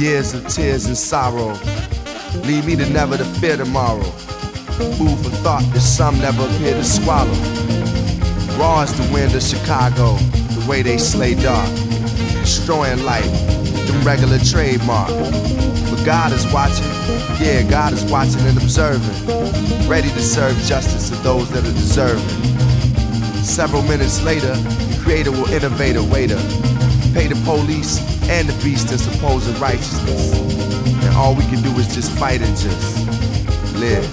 Years of tears and sorrow lead me to never to fear tomorrow. Food for thought that some never appear to swallow. Raw as the wind of Chicago, the way they slay dark, destroying life, them regular trademark. But God is watching, yeah, God is watching and observing, ready to serve justice to those that are deserving. Several minutes later, the creator will innovate a way to pay the police and the beast in supposed righteousness. And all we can do is just fight and just live.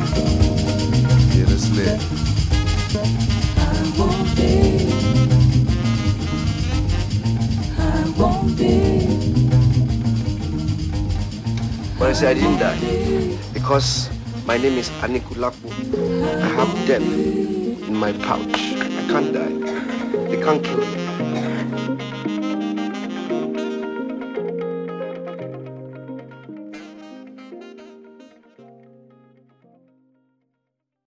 Yeah, let's live. I won't be. I won't be. When I say I didn't die, because my name is Anikulapo. I have death in my pouch. I can't die. They can't kill me.